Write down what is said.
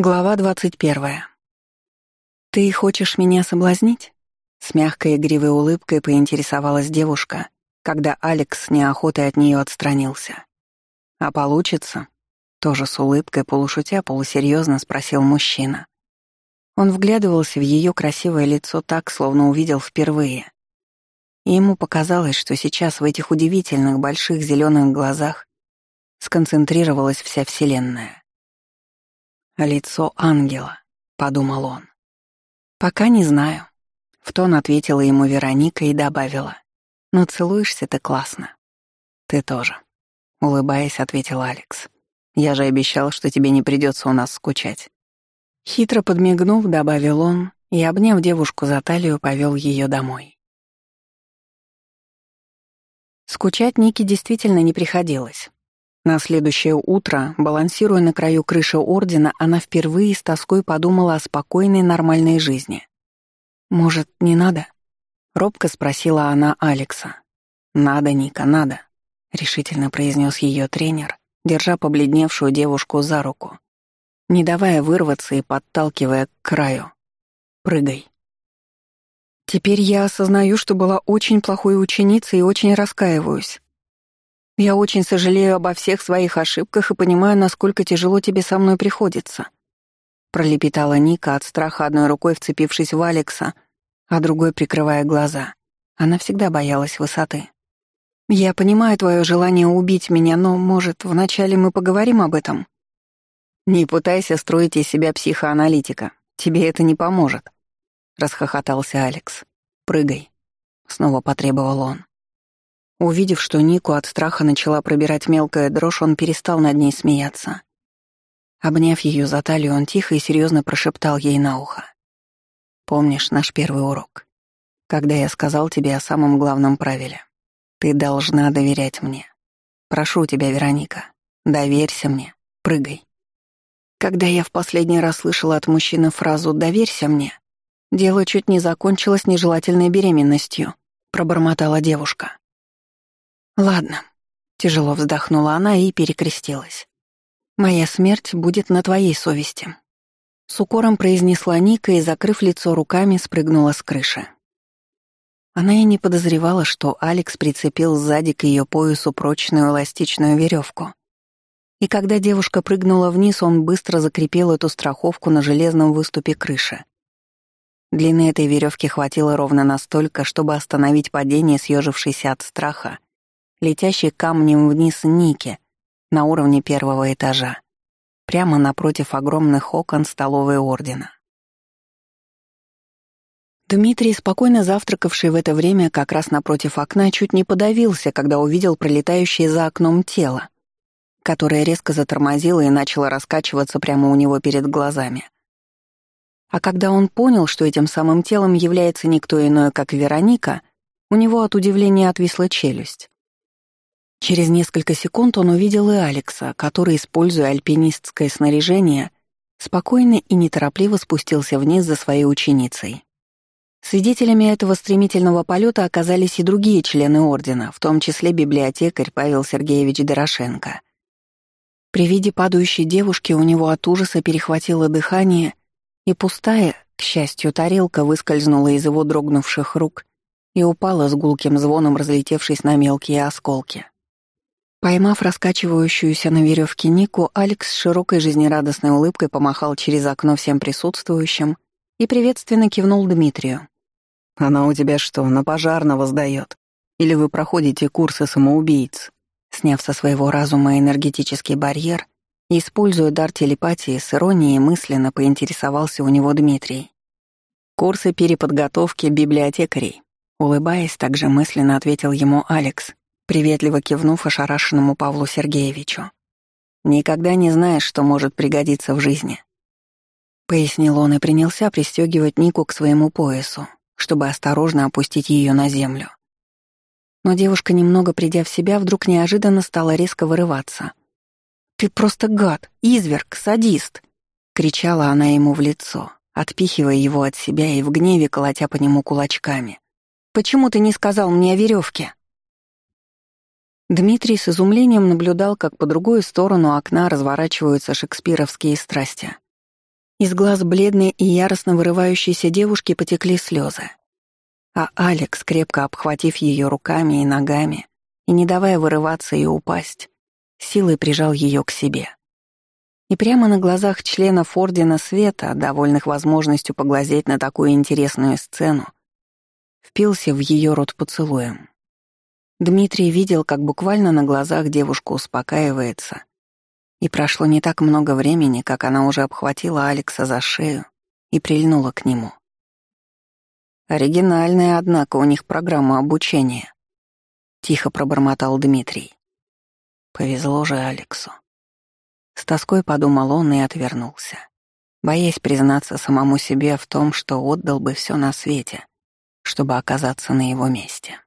Глава двадцать первая. «Ты хочешь меня соблазнить?» С мягкой игривой улыбкой поинтересовалась девушка, когда Алекс с неохотой от нее отстранился. «А получится?» Тоже с улыбкой, полушутя, полусерьезно спросил мужчина. Он вглядывался в ее красивое лицо так, словно увидел впервые. И ему показалось, что сейчас в этих удивительных больших зеленых глазах сконцентрировалась вся Вселенная. «Лицо ангела», — подумал он. «Пока не знаю», — в тон ответила ему Вероника и добавила. «Но целуешься ты классно». «Ты тоже», — улыбаясь, ответил Алекс. «Я же обещал, что тебе не придется у нас скучать». Хитро подмигнув, добавил он и, обняв девушку за талию, повел ее домой. Скучать Нике действительно не приходилось. На следующее утро, балансируя на краю крыши Ордена, она впервые с тоской подумала о спокойной нормальной жизни. «Может, не надо?» — робко спросила она Алекса. «Надо, Ника, надо», — решительно произнес ее тренер, держа побледневшую девушку за руку, не давая вырваться и подталкивая к краю. «Прыгай». «Теперь я осознаю, что была очень плохой ученицей и очень раскаиваюсь», я очень сожалею обо всех своих ошибках и понимаю, насколько тяжело тебе со мной приходится. Пролепетала Ника от страха одной рукой вцепившись в Алекса, а другой прикрывая глаза. Она всегда боялась высоты. Я понимаю твое желание убить меня, но, может, вначале мы поговорим об этом? Не пытайся строить из себя психоаналитика. Тебе это не поможет. Расхохотался Алекс. Прыгай. Снова потребовал он. Увидев, что Нику от страха начала пробирать мелкая дрожь, он перестал над ней смеяться. Обняв ее за талию, он тихо и серьезно прошептал ей на ухо. «Помнишь наш первый урок? Когда я сказал тебе о самом главном правиле? Ты должна доверять мне. Прошу тебя, Вероника, доверься мне, прыгай». Когда я в последний раз слышала от мужчины фразу «доверься мне», дело чуть не закончилось нежелательной беременностью, пробормотала девушка. «Ладно», — тяжело вздохнула она и перекрестилась. «Моя смерть будет на твоей совести». С укором произнесла Ника и, закрыв лицо руками, спрыгнула с крыши. Она и не подозревала, что Алекс прицепил сзади к ее поясу прочную эластичную веревку. И когда девушка прыгнула вниз, он быстро закрепил эту страховку на железном выступе крыши. Длины этой веревки хватило ровно настолько, чтобы остановить падение, съежившейся от страха, летящий камнем вниз Ники на уровне первого этажа, прямо напротив огромных окон столовой Ордена. Дмитрий, спокойно завтракавший в это время как раз напротив окна, чуть не подавился, когда увидел пролетающее за окном тело, которое резко затормозило и начало раскачиваться прямо у него перед глазами. А когда он понял, что этим самым телом является никто иное, как Вероника, у него от удивления отвисла челюсть. Через несколько секунд он увидел и Алекса, который, используя альпинистское снаряжение, спокойно и неторопливо спустился вниз за своей ученицей. Свидетелями этого стремительного полета оказались и другие члены Ордена, в том числе библиотекарь Павел Сергеевич Дорошенко. При виде падающей девушки у него от ужаса перехватило дыхание, и пустая, к счастью, тарелка выскользнула из его дрогнувших рук и упала с гулким звоном, разлетевшись на мелкие осколки. Поймав раскачивающуюся на веревке Нику, Алекс с широкой жизнерадостной улыбкой помахал через окно всем присутствующим и приветственно кивнул Дмитрию. «Она у тебя что, на пожарного сдаёт? Или вы проходите курсы самоубийц?» Сняв со своего разума энергетический барьер и используя дар телепатии, с иронией мысленно поинтересовался у него Дмитрий. «Курсы переподготовки библиотекарей», улыбаясь, также мысленно ответил ему Алекс, приветливо кивнув ошарашенному Павлу Сергеевичу. «Никогда не знаешь, что может пригодиться в жизни», — пояснил он и принялся пристегивать Нику к своему поясу, чтобы осторожно опустить ее на землю. Но девушка, немного придя в себя, вдруг неожиданно стала резко вырываться. «Ты просто гад, изверг, садист!» — кричала она ему в лицо, отпихивая его от себя и в гневе колотя по нему кулачками. «Почему ты не сказал мне о веревке? Дмитрий с изумлением наблюдал, как по другую сторону окна разворачиваются шекспировские страсти. Из глаз бледной и яростно вырывающейся девушки потекли слезы. А Алекс, крепко обхватив ее руками и ногами и не давая вырываться и упасть, силой прижал ее к себе. И прямо на глазах членов Ордена Света, довольных возможностью поглазеть на такую интересную сцену, впился в ее рот поцелуем. Дмитрий видел, как буквально на глазах девушка успокаивается, и прошло не так много времени, как она уже обхватила Алекса за шею и прильнула к нему. Оригинальная, однако, у них программа обучения. Тихо пробормотал Дмитрий. Повезло же Алексу. С тоской подумал он и отвернулся, боясь признаться самому себе в том, что отдал бы все на свете, чтобы оказаться на его месте.